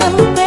yanımda